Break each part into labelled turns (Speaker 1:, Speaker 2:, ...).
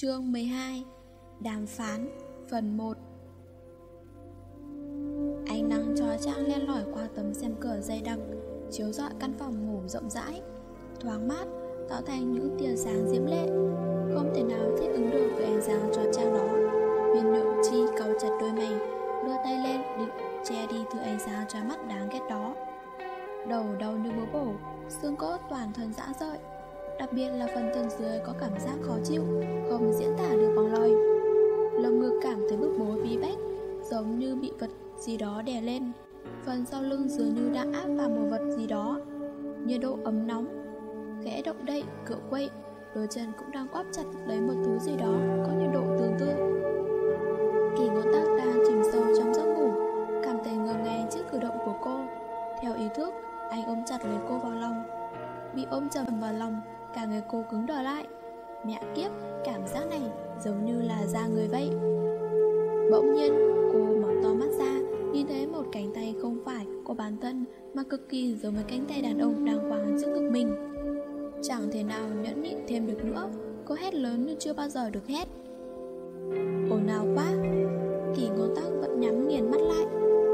Speaker 1: Chương 12 Đàm phán, Phần 1 Ánh nắng trói trang len lỏi qua tấm xem cửa dày đặc, Chiếu rọi căn phòng ngủ rộng rãi. Thoáng mát, Tạo thành những tia sáng diễm lệ, Không thể nào thích ứng được với ánh sáng trói trang đó. Viên lượng chi cau chặt đôi mày, Đưa tay lên định che đi thứ ánh sáng trói mắt đáng ghét đó. Đầu đau như bố bổ, Xương cốt toàn thân dã rợi Đặc biệt là phần thân dưới có cảm giác khó chịu Không diễn tả được bằng lời. Lồng ngực cảm thấy bức bối bí bách Giống như bị vật gì đó đè lên. Phần sau lưng dường như đã áp vào một vật gì đó. Nhiệt độ ấm nóng Khẽ động đậy, cựa quậy Đôi chân cũng đang quắp chặt lấy một thứ gì đó Có nhiệt độ tương tự. Kỳ ngón tác đang chìm sâu trong giấc ngủ Cảm thấy ngờ nghe trước cử động của cô. Theo ý thức, anh ôm chặt lấy cô vào lòng Bị ôm chầm vào lòng. Cả người cô cứng đờ lại. Mẹ kiếp, cảm giác này giống như là da người vậy. Bỗng nhiên, cô mở to mắt ra Nhìn thấy một cánh tay không phải của bản thân Mà cực kỳ giống với cánh tay đàn ông đang quàng trước ngực mình. Chẳng thể nào nhẫn nhịn thêm được nữa Cô hét lớn như chưa bao giờ được hét. Ồn nào quá Kỳ ngón tắc vẫn nhắm nghiền mắt lại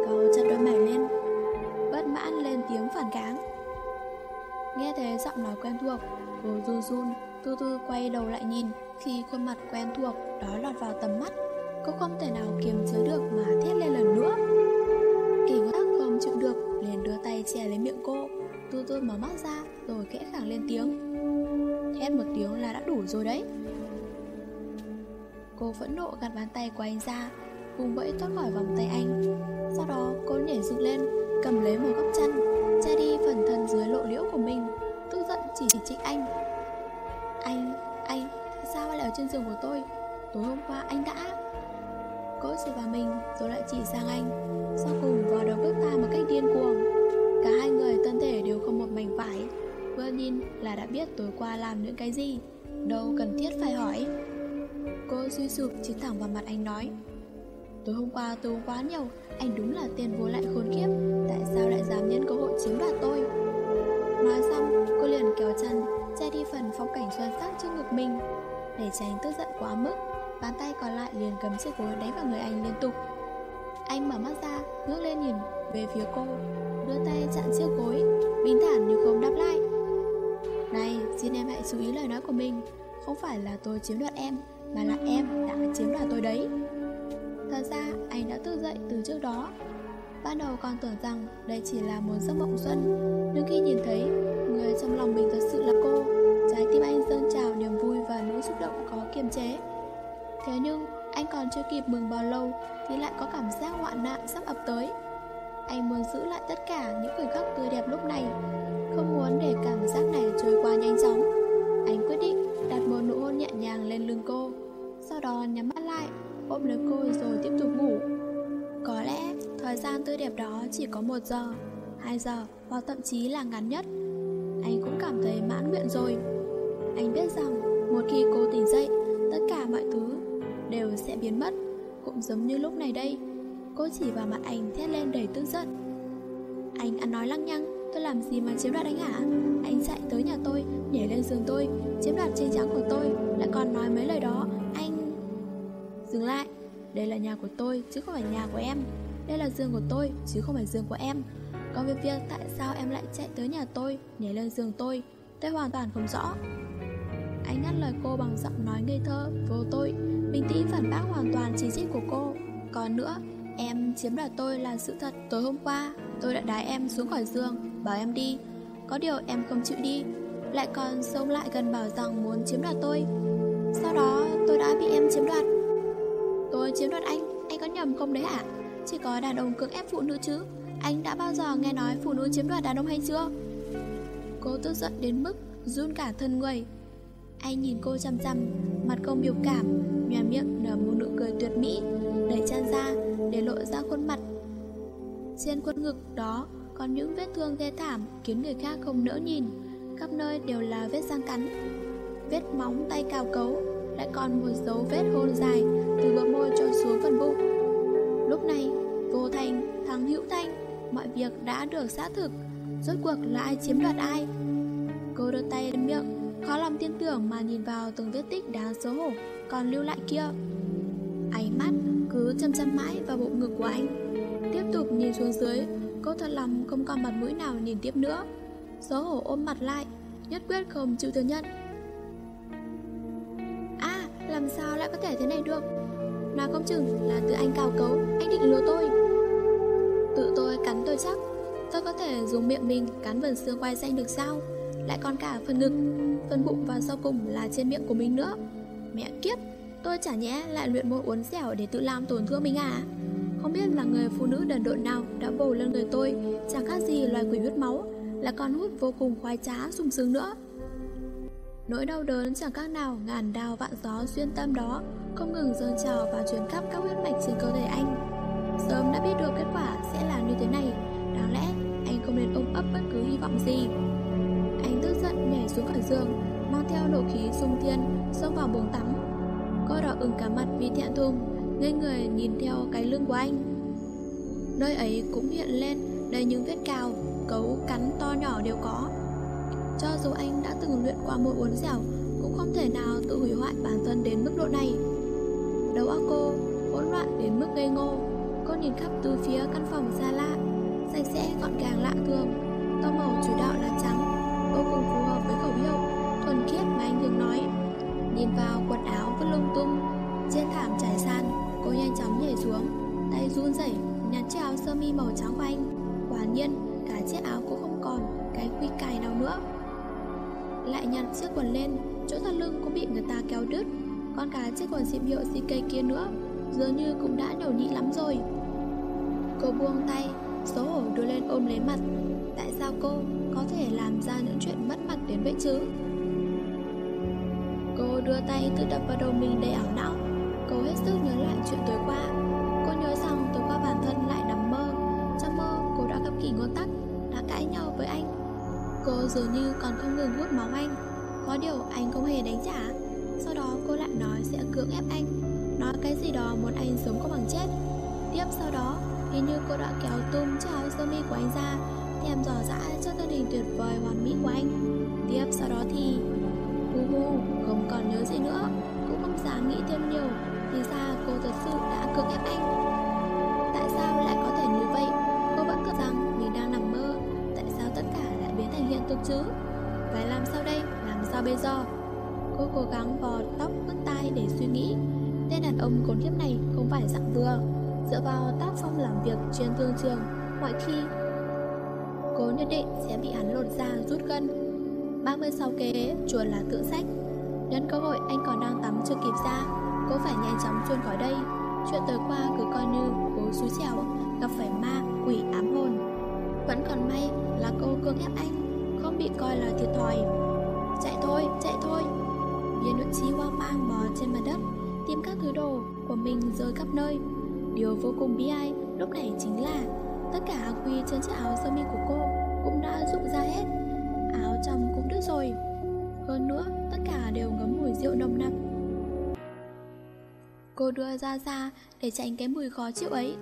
Speaker 1: cầu chặt đôi mày lên Bất mãn lên tiếng phản kháng. Nghe thấy giọng nói quen thuộc, Cô run run, Từ từ quay đầu lại nhìn, Khi khuôn mặt quen thuộc đó lọt vào tầm mắt, Cô không thể nào kiềm chế được mà thét lên lần nữa. Kỳ ngất không chịu được, liền đưa tay che lấy miệng cô Tư tư mở mắt ra Rồi khẽ khẳng lên tiếng. Thét một tiếng là đã đủ rồi đấy. Cô phẫn nộ gạt bàn tay của anh ra, Vùng vẫy thoát khỏi vòng tay anh. Sau đó, cô nhảy dựng lên, Cầm lấy một góc chăn, Che đi dưới lộ liễu của mình. Tức giận chỉ trích anh. Anh, anh Tại sao lại ở trên giường của tôi? Tối hôm qua anh đã Cô sự vào mình rồi lại chỉ sang anh. Sau cùng vào đầu bước ta một cách điên cuồng. Cả hai người thân thể đều không một mảnh vải. Vừa nhìn là đã biết tối qua làm những cái gì. Đâu cần thiết phải hỏi. Cô suy sụp chỉ thẳng vào mặt anh nói. Tối hôm qua tôi quá nhiều Anh đúng là tiền vô lại khốn kiếp. Tại sao lại dám nhân cơ hội chiếm đoạt Để tránh tức giận quá mức, Bàn tay còn lại liền cầm chiếc gối đánh vào người anh liên tục. Anh mở mắt ra, Ngước lên nhìn về phía cô, Đưa tay chặn chiếc gối, Bình thản như không đáp lại. Này, xin em hãy chú ý lời nói của mình. Không phải là tôi chiếm đoạt em, Mà là em đã chiếm đoạt tôi đấy. Thật ra, anh đã thức dậy từ trước đó. Ban đầu còn tưởng rằng đây chỉ là một giấc mộng xuân, Nhưng khi nhìn thấy người trong lòng mình thật sự là cô, Trái tim anh dâng trào niềm xúc động có kiềm chế. Thế nhưng, anh còn chưa kịp mừng bao lâu Thì lại có cảm giác hoạn nạn sắp ập tới. Anh muốn giữ lại tất cả những khoảnh khắc tươi đẹp lúc này, Không muốn để cảm giác này trôi qua nhanh chóng. Anh quyết định đặt một nụ hôn nhẹ nhàng lên lưng cô, Sau đó nhắm mắt lại, ôm lấy cô rồi tiếp tục ngủ. Có lẽ thời gian tươi đẹp đó chỉ có một giờ 2 giờ hoặc thậm chí là ngắn nhất. Anh cũng cảm thấy mãn nguyện rồi. Anh biết rằng một khi cô tỉnh dậy, Tất cả mọi thứ đều sẽ biến mất. Cũng giống như lúc này đây, Cô chỉ vào mặt anh thét lên đầy tức giận. Anh ăn nói lăng nhăng, Tôi làm gì mà chiếm đoạt anh hả? Anh chạy tới nhà tôi, Nhảy lên giường tôi, Chiếm đoạt trên trắng của tôi, Lại còn nói mấy lời đó. Anh Dừng lại. Đây là nhà của tôi, chứ không phải nhà của em. Đây là giường của tôi, chứ không phải giường của em. Còn về việc, tại sao em lại chạy tới nhà tôi, Nhảy lên giường tôi? Tôi hoàn toàn không rõ. Anh ngắt lời cô bằng giọng nói ngây thơ, Vô tội. Bình tĩnh phản bác hoàn toàn chỉ trích của cô. Còn nữa, Em chiếm đoạt tôi là sự thật. Tối hôm qua, tôi đã đái em xuống khỏi giường, Bảo em đi. Có điều em không chịu đi, Lại còn xông lại gần bảo rằng muốn chiếm đoạt tôi. Sau đó, tôi đã bị em chiếm đoạt. Tôi chiếm đoạt anh? Anh có nhầm không đấy hả? Chỉ có đàn ông cưỡng ép phụ nữ chứ. Anh đã bao giờ nghe nói phụ nữ chiếm đoạt đàn ông hay chưa? Cô tức giận đến mức Run cả thân người. Anh nhìn cô chăm chăm Mặt không biểu cảm nhòa miệng nở một nụ cười tuyệt mỹ Đẩy chân ra để lộ ra khuôn mặt. Trên khuôn ngực đó Còn những vết thương thê thảm Khiến người khác không nỡ nhìn Khắp nơi đều là vết răng cắn. Vết móng tay cào cấu Lại còn một dấu vết hôn dài Từ bờ môi trôi xuống phần bụng. Lúc này Vô Thành, thằng Hữu Thanh Mọi việc đã được xác thực Rốt cuộc là ai chiếm đoạt ai? Cô đưa tay lên miệng Khó lòng tin tưởng mà nhìn vào từng vết tích đáng xấu hổ, Còn lưu lại kia. Ánh mắt cứ chăm chăm mãi vào bộ ngực của anh. Tiếp tục nhìn xuống dưới, Cô thật lòng không còn mặt mũi nào nhìn tiếp nữa. Xấu hổ ôm mặt lại, Nhất quyết không chịu thừa nhận. À làm sao lại có thể thế này được? Nói không chừng là từ anh cào cấu, Anh định lừa tôi. Tự tôi cắn tôi chắc, Tôi có thể dùng miệng mình cắn vần xương quai xanh được sao? Lại còn cả phần ngực, Phần bụng và sau cùng là trên miệng của mình nữa. Mẹ kiếp, Tôi chả nhẽ lại luyện môn uốn dẻo để tự làm tổn thương mình à? Không biết là người phụ nữ đần độn nào đã bổ lên người tôi Chẳng khác gì loài quỷ huyết máu, Là con hút vô cùng khoái trá, sung sướng nữa. Nỗi đau đớn chẳng khác nào ngàn đào vạn gió xuyên tâm đó, Không ngừng dâng trào và chuyển khắp các huyết mạch trên cơ thể anh. Sớm đã biết được kết quả sẽ là như thế này, Đáng lẽ anh không nên ôm ấp bất cứ hy vọng gì tức giận nhảy xuống khỏi giường, Mang theo nộ khí sung thiên, Xông vào buồng tắm. Cô đỏ ửng cả mặt vì thẹn thùng Ngây người nhìn theo cái lưng của anh. Nơi ấy cũng hiện lên Đầy những vết cào, Cấu cắn to nhỏ đều có. Cho dù anh đã từng luyện qua môi uốn dẻo, Cũng không thể nào tự hủy hoại bản thân đến mức độ này. Đầu óc cô hỗn loạn đến mức ngây ngô. Cô nhìn khắp từ phía căn phòng xa lạ, Sạch sẽ gọn gàng lạ thường. Tông màu chủ đạo là trắng Vô cùng phù hợp với khẩu hiệu, Thuần khiết mà anh thường nói. Nhìn vào quần áo vứt lung tung, Trên thảm trải sàn, Cô nhanh chóng nhảy xuống, Tay run rẩy nhặt chiếc áo sơ mi màu trắng của anh. Quả nhiên, cả chiếc áo cũng không còn Cái quy cài nào nữa. Lại nhặt chiếc quần lên, Chỗ thắt lưng cũng bị người ta kéo đứt. Còn cả chiếc quần xịn hiệu CK kia nữa, Dường như cũng đã nhổ nhị lắm rồi. Cô buông tay, Xấu hổ đưa lên ôm lấy mặt. Tại sao cô? Có thể làm ra những chuyện mất mặt đến vậy chứ? Cô đưa tay tự đập vào đầu mình đầy ảo não. Cô hết sức nhớ lại chuyện tối qua. Cô nhớ rằng tối qua bản thân lại nằm mơ. Trong mơ, cô đã gặp kỳ ngôn tắc, Đã cãi nhau với anh. Cô dường như còn không ngừng hút máu anh. Có điều anh không hề đánh trả. Sau đó cô lại nói sẽ cưỡng ép anh. Nói cái gì đó muốn anh sống có bằng chết. Tiếp sau đó, Hình như cô đã kéo tung chiếc áo sơ mi của anh ra Thèm dò dã cho gia đình tuyệt vời hoàn mỹ của anh. Tiếp sau đó thì Hu hu, không còn nhớ gì nữa Cũng không dám nghĩ thêm nhiều Thì ra cô thật sự đã cưỡng ép anh. Tại sao lại có thể như vậy? Cô vẫn tưởng rằng mình đang nằm mơ Tại sao tất cả lại biến thành hiện thực chứ? Phải làm sao đây? Làm sao bây giờ? Cô cố gắng vò tóc vứt tai để suy nghĩ. Tên đàn ông khốn kiếp này không phải dạng vừa. Dựa vào tác phong làm việc trên thương trường Mọi khi Cô nhất định sẽ bị hắn lột da rút gân 36 kế chuồn là tự sách. Nhân cơ hội anh còn đang tắm chưa kịp ra Cô phải nhanh chóng chuồn khỏi đây. Chuyện tối qua cứ coi như cố xúi xẻo Gặp phải ma, quỷ ám hồn. Vẫn còn may là cô cưỡng ép anh Không bị coi là thiệt thòi. Chạy thôi, chạy thôi. Viên nội chi hoang mang bò trên mặt đất Tìm các thứ đồ của mình rơi khắp nơi. Điều vô cùng bi ai lúc này chính là Tất cả áo quy trên chiếc áo sơ mi của cô Cũng đã rụng ra hết. Áo trong cũng đứt rồi. Hơn nữa, tất cả đều ngấm mùi rượu nồng nặc. Cô đưa ra ra để tránh cái mùi khó chịu ấy.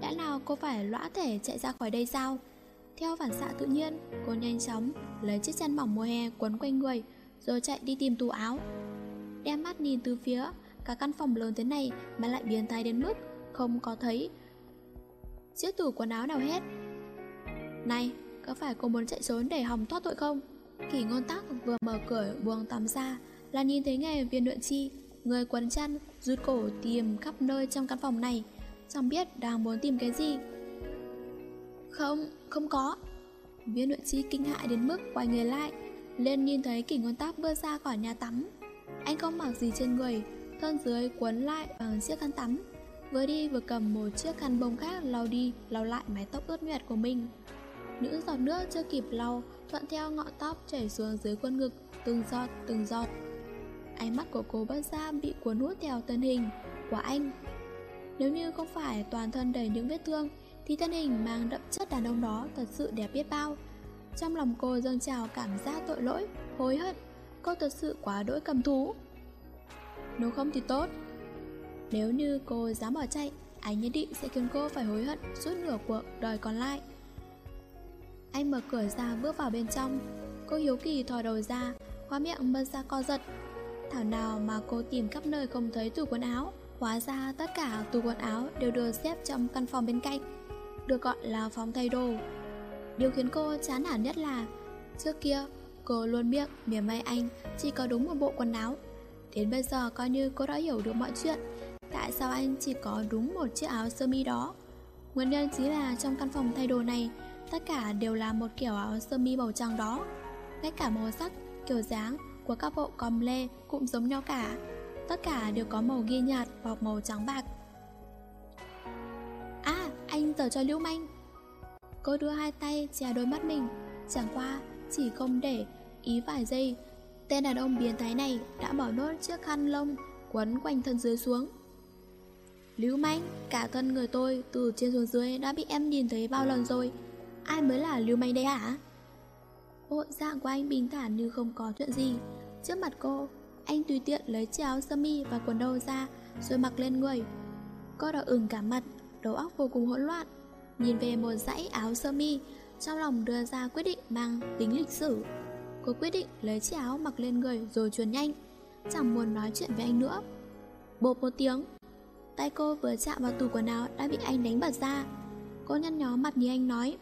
Speaker 1: Đã nào cô phải lõa thể chạy ra khỏi đây sao? Theo phản xạ tự nhiên, Cô nhanh chóng lấy chiếc chăn mỏng mùa hè quấn quanh người, Rồi chạy đi tìm tủ áo. Đem mắt nhìn từ phía Cả căn phòng lớn thế này mà lại biến thái đến mức Không có thấy Chiếc tủ quần áo nào hết. Này có phải cô muốn chạy trốn để hòng thoát tội không? Kỷ ngôn tắc vừa mở cửa buồng tắm ra Là nhìn thấy nghề viên luyện chi Người quấn chăn rút cổ tìm khắp nơi trong căn phòng này Chẳng biết đang muốn tìm cái gì. Không, không có. Viên luyện chi kinh hại đến mức quay người lại Lên nhìn thấy kỷ ngôn tác bước ra khỏi nhà tắm. Anh không mặc gì trên người Thân dưới quấn lại bằng chiếc khăn tắm. Vừa đi vừa cầm một chiếc khăn bông khác lau đi, lau lại mái tóc ướt nhẹt của mình. Những giọt nước chưa kịp lau Thuận theo ngọn tóc chảy xuống dưới quân ngực Từng giọt, từng giọt. Ánh mắt của cô bất ra bị cuốn hút theo thân hình. Của anh! Nếu như không phải toàn thân đầy những vết thương Thì thân hình mang đậm chất đàn ông đó thật sự đẹp biết bao. Trong lòng cô dâng trào cảm giác tội lỗi, hối hận. Cô thật sự quá đỗi cầm thú. Nếu không thì tốt nếu như cô dám bỏ chạy, Anh nhất định sẽ khiến cô phải hối hận suốt nửa cuộc đời còn lại. Anh mở cửa ra bước vào bên trong. Cô hiếu kỳ thò đầu ra Khóa miệng bật ra co giật. Thảo nào mà cô tìm khắp nơi không thấy tủ quần áo, Hóa ra tất cả tủ quần áo đều được xếp trong căn phòng bên cạnh, Được gọi là phòng thay đồ. Điều khiến cô chán nản nhất là, Trước kia cô luôn miệng mỉa mai anh chỉ có đúng một bộ quần áo. Đến bây giờ coi như cô đã hiểu được mọi chuyện Tại sao anh chỉ có đúng một chiếc áo sơ mi đó? Nguyên nhân chính là trong căn phòng thay đồ này Tất cả đều là một kiểu áo sơ mi màu trắng đó. Ngay cả màu sắc, kiểu dáng của các bộ còm lê cũng giống nhau cả. Tất cả đều có màu ghi nhạt hoặc màu trắng bạc. À, anh giờ cho lưu manh Cô đưa hai tay che đôi mắt mình. Chẳng qua chỉ không để ý vài giây Tên đàn ông biến thái này đã bỏ nốt chiếc khăn lông quấn quanh thân dưới xuống. Lưu manh, cả thân người tôi từ trên xuống dưới đã bị em nhìn thấy bao lần rồi. Ai mới là lưu manh đây hả? Bộ dạng của anh bình thản như không có chuyện gì. Trước mặt cô, anh tùy tiện lấy chiếc áo sơ mi và quần đâu ra rồi mặc lên người. Cô đỏ ửng cả mặt, đầu óc vô cùng hỗn loạn. Nhìn về một dãy áo sơ mi Trong lòng đưa ra quyết định mang tính lịch sử. Cô quyết định lấy chiếc áo mặc lên người rồi chuồn nhanh Chẳng muốn nói chuyện với anh nữa. Bột một tiếng. Tay cô vừa chạm vào tủ quần áo đã bị anh đánh bật ra. Cô nhăn nhó mặt như anh nói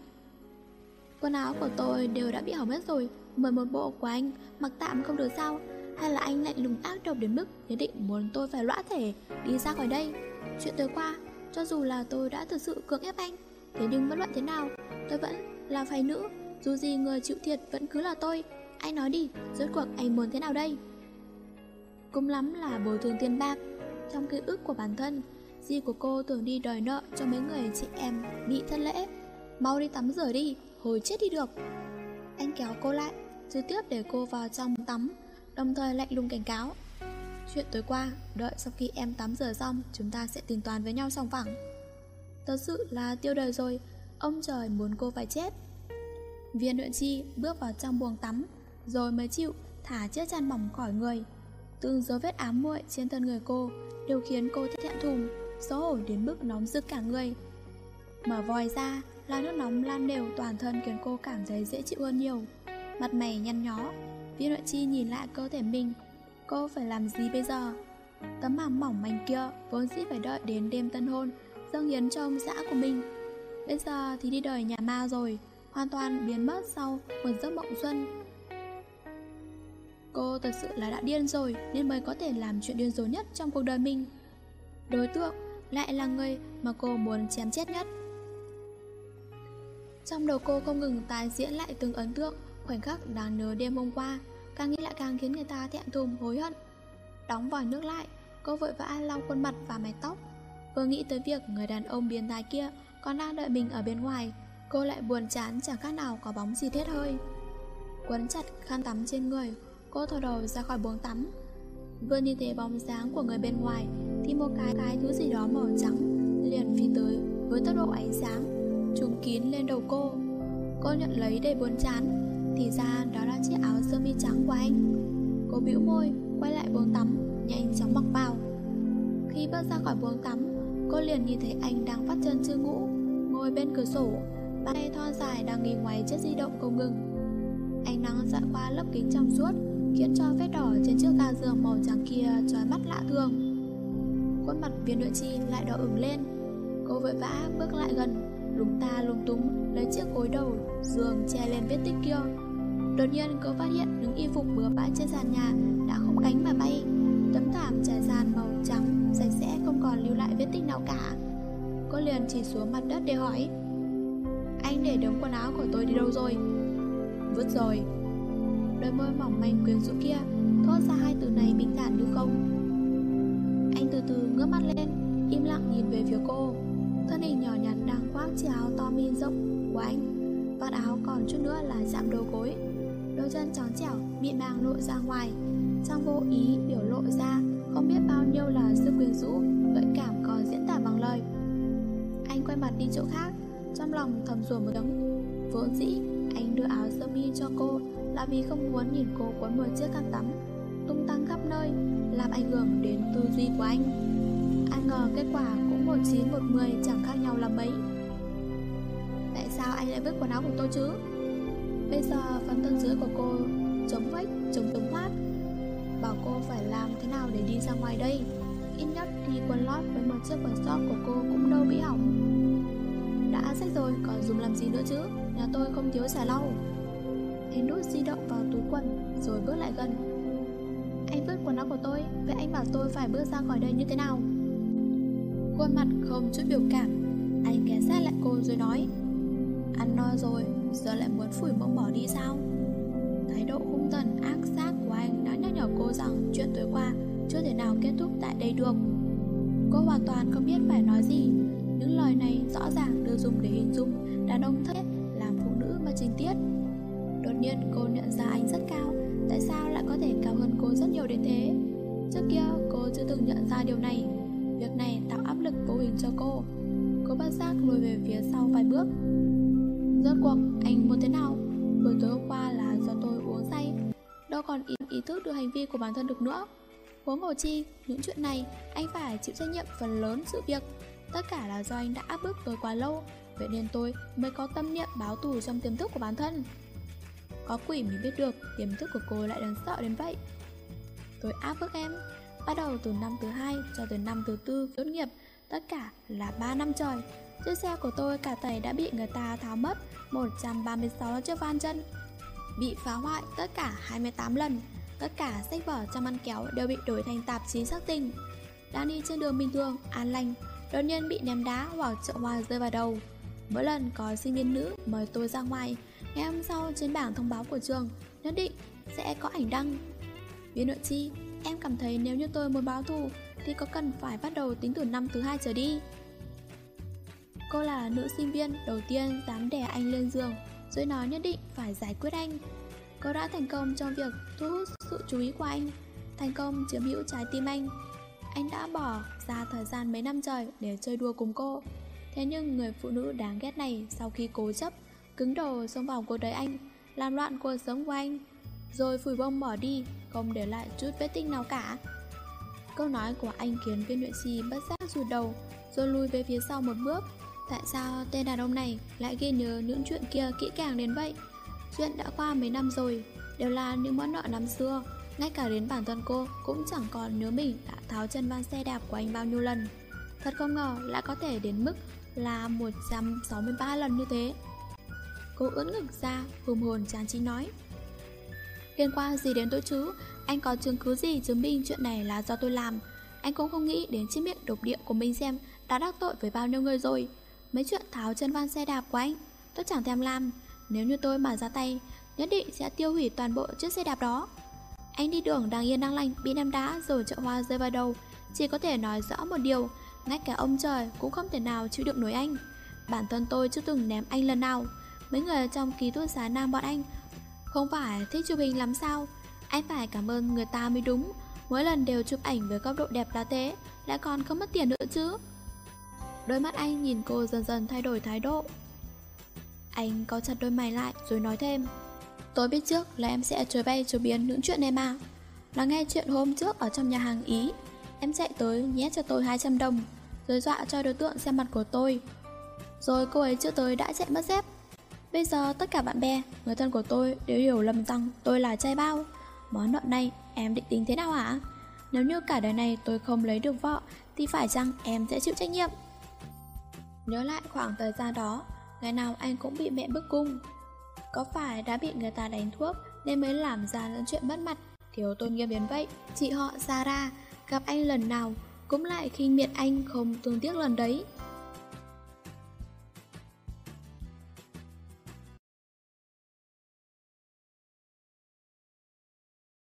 Speaker 1: Quần áo của tôi đều đã bị hỏng hết rồi Mời một bộ của anh mặc tạm không được sao? Hay là anh lạnh lùng ác độc đến mức nhất định muốn tôi phải lõa thể đi ra khỏi đây? Chuyện tối qua Cho dù là tôi đã thực sự cưỡng ép anh Thế nhưng bất luận thế nào Tôi vẫn là phái nữ Dù gì người chịu thiệt vẫn cứ là tôi. Anh nói đi, rốt cuộc anh muốn thế nào đây? Cũng lắm là bồi thường tiền bạc trong ký ức của bản thân. Di của cô tưởng đi đòi nợ cho mấy người chị em bị thân lễ. Mau đi tắm rửa đi, hồi chết đi được. Anh kéo cô lại Trực tiếp để cô vào trong tắm Đồng thời lạnh lùng cảnh cáo. Chuyện tối qua, đợi sau khi em tắm rửa xong Chúng ta sẽ tính toán với nhau song phẳng. Thật sự là tiêu đời rồi Ông trời muốn cô phải chết. Viên luyện chi bước vào trong buồng tắm Rồi mới chịu thả chiếc chăn mỏng khỏi người. Từng dấu vết ám muội trên thân người cô Đều khiến cô thẹn thùng, Xấu hổ đến mức nóng rực cả người. Mở vòi ra là nước nóng lan đều, toàn thân khiến cô cảm thấy dễ chịu hơn nhiều. Mặt mày nhăn nhó Viên nội chi nhìn lại cơ thể mình. Cô phải làm gì bây giờ? Tấm màng mỏng manh kia Vốn dĩ phải đợi đến đêm tân hôn, dâng hiến cho ông xã của mình. Bây giờ thì đi đời nhà ma rồi, Hoàn toàn biến mất sau một giấc mộng xuân. Cô thật sự là đã điên rồi Nên mới có thể làm chuyện điên rồ nhất trong cuộc đời mình. Đối tượng lại là người mà cô muốn chém chết nhất. Trong đầu cô không ngừng tái diễn lại từng ấn tượng Khoảnh khắc đáng nhớ đêm hôm qua Càng nghĩ lại càng khiến người ta thẹn thùng hối hận. Đóng vòi nước lại Cô vội vã lau khuôn mặt và mái tóc. Vừa nghĩ tới việc người đàn ông biến thái kia còn đang đợi mình ở bên ngoài, cô lại buồn chán chẳng khác nào có bóng gì thét hơi. Quấn chặt khăn tắm trên người, cô thò đầu ra khỏi buồng tắm. Vừa nhìn thấy bóng dáng của người bên ngoài thì một cái cái thứ gì đó màu trắng liền phi tới với tốc độ ánh sáng, trùng kín lên đầu cô. Cô nhận lấy đầy buồn chán, thì ra đó là chiếc áo sơ mi trắng của anh. Cô bĩu môi, quay lại buồng tắm, nhanh chóng mặc vào. Khi bước ra khỏi buồng tắm, Cô liền nhìn thấy anh đang phát chân chưa ngủ Ngồi bên cửa sổ Bàn tay thon dài đang nghỉ ngoáy chiếc di động cầu ngừng Ánh nắng dọi qua lớp kính trong suốt Khiến cho vết đỏ trên chiếc ga giường màu trắng kia trói mắt lạ thường. Khuôn mặt viên đội chi lại đỏ ửng lên. Cô vội vã bước lại gần, Lúng ta lúng túng lấy chiếc gối đầu giường che lên vết tích kia. Đột nhiên cô phát hiện những y phục bừa bãi trên sàn nhà đã không cánh mà bay. Tấm thảm trải sàn màu trắng sạch sẽ không còn lưu lại vết tích nào cả. Cô liền chỉ xuống mặt đất để hỏi, Anh để đống quần áo của tôi đi đâu rồi? Vứt rồi. Đôi môi mỏng manh quyến rũ kia, Thốt ra hai từ này bình thản như không? Anh từ từ ngước mắt lên, Im lặng nhìn về phía cô. Thân hình nhỏ nhặt đang khoác chiếc áo to mi rộng của anh, Vạt áo còn chút nữa là chạm đầu gối. Đôi chân trắng trẻo bị mang lộ ra ngoài, Trong vô ý biểu lộ ra Không biết bao nhiêu là sự quyến rũ, Gợi cảm còn diễn tả bằng lời. Anh quay mặt đi chỗ khác, Trong lòng thầm rủa một tiếng Vốn dĩ, anh đưa áo sơ mi cho cô là vì không muốn nhìn cô quấn một chiếc khăn tắm Tung tăng khắp nơi Làm ảnh hưởng đến tư duy của anh. Ai ngờ kết quả cũng một chín một mười chẳng khác nhau là mấy Tại sao anh lại vứt quần áo của tôi chứ? Bây giờ phần thân dưới của cô chống vách, chống tống thoát Bảo cô phải làm thế nào để đi ra ngoài đây? Ít nhất thì quần lót với một chiếc quần sót của cô cũng đâu bị hỏng. Đã sách rồi, còn dùng làm gì nữa chứ? Nhà tôi không thiếu xà lau. Anh đút di động vào túi quần, Rồi bước lại gần Anh vứt quần áo của tôi, Vậy anh bảo tôi phải bước ra khỏi đây như thế nào Khuôn mặt không chút biểu cảm, Anh ghé sát lại cô rồi nói, Ăn no rồi, Giờ lại muốn phủi mông bỏ đi sao Thái độ hung tần, ác giác của anh đã nhắc nhở cô rằng chuyện tối qua chưa thể nào kết thúc tại đây được. Cô hoàn toàn không biết phải nói gì. Những lời này rõ ràng được dùng để hình dung đàn ông thất nhiên cô nhận ra anh rất cao, tại sao lại có thể cao hơn cô rất nhiều đến thế? Trước kia cô chưa từng nhận ra điều này. Việc này tạo áp lực vô hình cho cô. Cô bất giác lùi về phía sau vài bước. Rốt cuộc anh muốn thế nào? Buổi tối hôm qua là do tôi uống say Đâu còn ý, ý thức được hành vi của bản thân được nữa Huống hồ chi, những chuyện này anh phải chịu trách nhiệm phần lớn sự việc Tất cả là do anh đã áp bức tôi quá lâu Vậy nên tôi mới có tâm niệm báo thù trong tiềm thức của bản thân có quỷ mới biết được tiềm thức của cô lại đáng sợ đến vậy. Tôi áp bức em. Bắt đầu từ năm thứ hai cho tới năm thứ tư tốt nghiệp Tất cả là 3 năm trời. Chiếc xe của tôi cả tầy đã bị người ta tháo mất 136 chiếc van chân. Bị phá hoại tất cả 28 lần. Tất cả sách vở trong ăn kéo đều bị đổi thành tạp chí sắc tình. Đang đi trên đường bình thường, an lành Đột nhiên bị ném đá hoặc trợ hoa rơi vào đầu. Mỗi lần có sinh viên nữ mời tôi ra ngoài Ngày hôm sau trên bảng thông báo của trường Nhất định sẽ có ảnh đăng. Viên nội chi, em cảm thấy nếu như tôi muốn báo thù Thì có cần phải bắt đầu tính từ năm thứ hai trở đi? Cô là nữ sinh viên đầu tiên dám đè anh lên giường Rồi nói nhất định phải giải quyết anh. Cô đã thành công trong việc thu hút sự chú ý của anh Thành công chiếm hữu trái tim anh. Anh đã bỏ ra thời gian mấy năm trời để chơi đua cùng cô. Thế nhưng người phụ nữ đáng ghét này sau khi cố chấp Cứng đầu xông vào cuộc đời anh Làm loạn cuộc sống của anh Rồi phủi bông bỏ đi Không để lại chút vết tích nào cả Câu nói của anh khiến viên luyện sĩ bất giác rụt đầu Rồi lùi về phía sau một bước Tại sao tên đàn ông này lại ghi nhớ những chuyện kia kỹ càng đến vậy? Chuyện đã qua mấy năm rồi, đều là những món nợ năm xưa. Ngay cả đến bản thân cô cũng chẳng còn nhớ mình đã tháo chân van xe đạp của anh bao nhiêu lần. Thật không ngờ lại có thể đến mức là 163 lần như thế. Cô ướn ngực ra, hùng hồn chán chí nói. Liên quan gì đến tôi chứ? Anh có chứng cứ gì chứng minh chuyện này là do tôi làm? Anh cũng không nghĩ đến chiếc miệng độc địa của mình xem đã đắc tội với bao nhiêu người rồi. Mấy chuyện tháo chân van xe đạp của anh Tôi chẳng thèm làm Nếu như tôi mà ra tay Nhất định sẽ tiêu hủy toàn bộ chiếc xe đạp đó Anh đi đường đang yên đang lành Bị ném đá rồi chợ hoa rơi vào đầu Chỉ có thể nói rõ một điều Ngay cả ông trời cũng không thể nào chịu đựng nổi anh Bản thân tôi chưa từng ném anh lần nào Mấy người trong ký túc xá nam bọn anh. Không phải thích chụp hình lắm sao? Anh phải cảm ơn người ta mới đúng. Mỗi lần đều chụp ảnh với góc độ đẹp là thế, Lại còn không mất tiền nữa chứ. Đôi mắt anh nhìn cô dần dần thay đổi thái độ. Anh có chặt đôi mày lại rồi nói thêm. Tôi biết trước là em sẽ chơi bay chơi biến những chuyện này mà. Nó nghe chuyện hôm trước ở trong nhà hàng Ý, Em chạy tới nhét cho tôi 200 đồng, Rồi dọa cho đối tượng xem mặt của tôi. Rồi cô ấy chưa tới đã chạy mất dép. Bây giờ tất cả bạn bè, người thân của tôi đều hiểu lầm rằng tôi là trai bao. Món nợ này em định tính thế nào hả? Nếu như cả đời này tôi không lấy được vợ Thì phải chăng em sẽ chịu trách nhiệm? Nhớ lại khoảng thời gian đó Ngày nào anh cũng bị mẹ bức cung. Có phải đã bị người ta đánh thuốc Nên mới làm ra những chuyện mất mặt? Thiếu tôn nghiêm đến vậy Chị họ Sarah gặp anh lần nào Cũng lại khinh miệt anh không thương tiếc lần đấy.